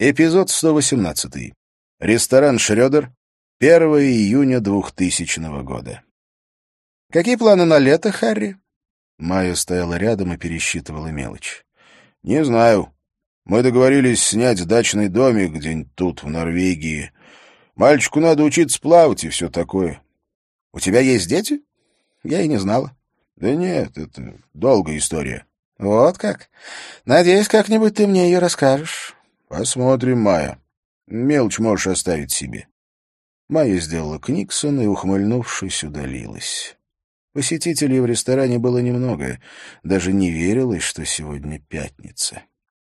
Эпизод 118. Ресторан «Шрёдер», 1 июня 2000 года. «Какие планы на лето, Харри?» Майя стояла рядом и пересчитывала мелочь. «Не знаю. Мы договорились снять дачный домик где-нибудь тут, в Норвегии. Мальчику надо учиться плавать и все такое». «У тебя есть дети?» «Я и не знала». «Да нет, это долгая история». «Вот как? Надеюсь, как-нибудь ты мне ее расскажешь». Посмотрим, Майя. Мелочь можешь оставить себе. Майя сделала книксон и, ухмыльнувшись, удалилась. Посетителей в ресторане было немного. Даже не верилось, что сегодня пятница.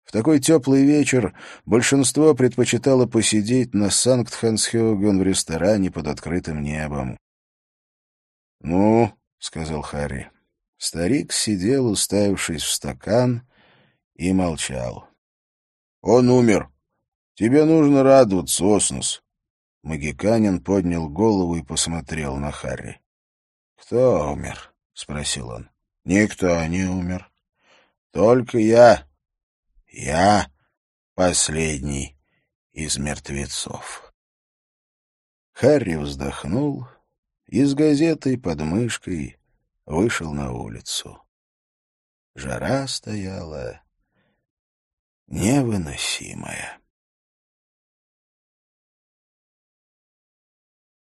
В такой теплый вечер большинство предпочитало посидеть на Санкт-Хансхёген в ресторане под открытым небом. «Ну», — сказал Харри. Старик сидел, уставившись в стакан, и молчал. Он умер. Тебе нужно радоваться, Оснус. Магиканин поднял голову и посмотрел на Харри. «Кто умер?» — спросил он. «Никто не умер. Только я. Я последний из мертвецов». Харри вздохнул и с газетой под мышкой вышел на улицу. Жара стояла невыносимая.